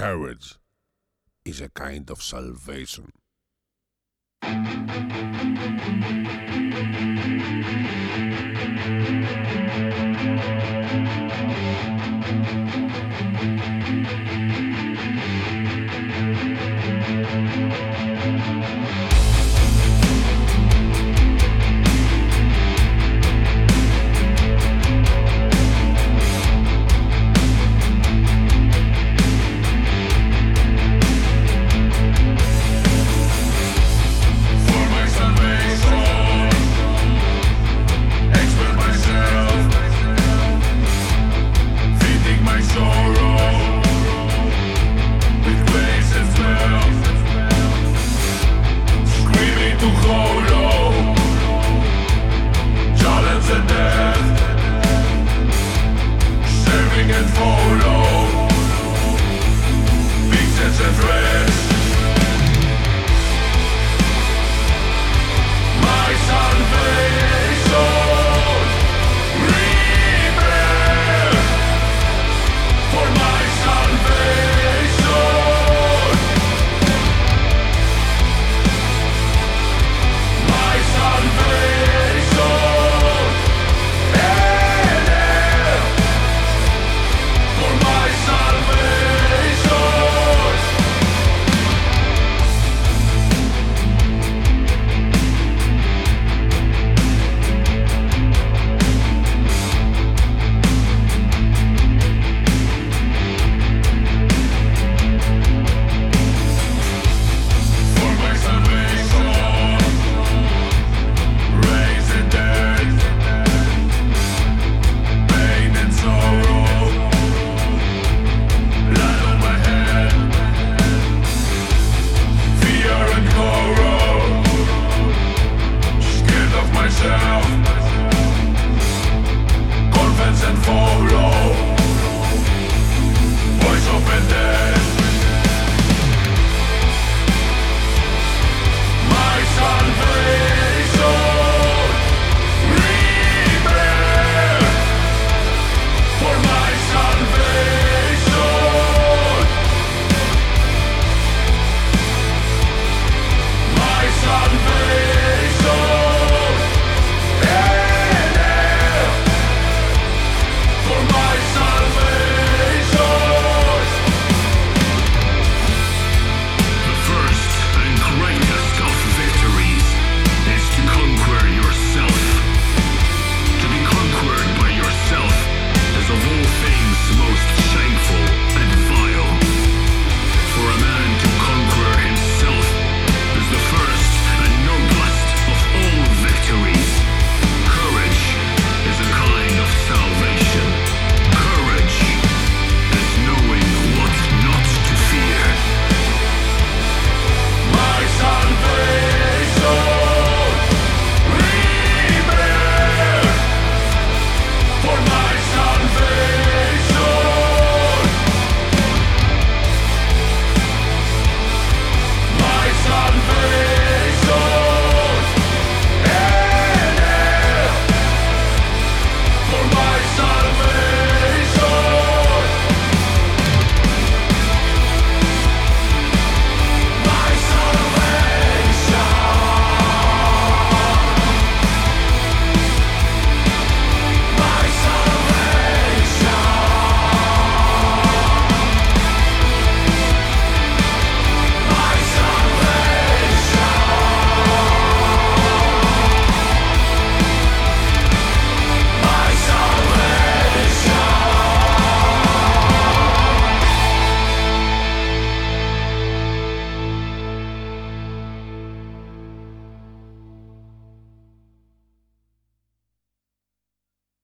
courage is a kind of salvation.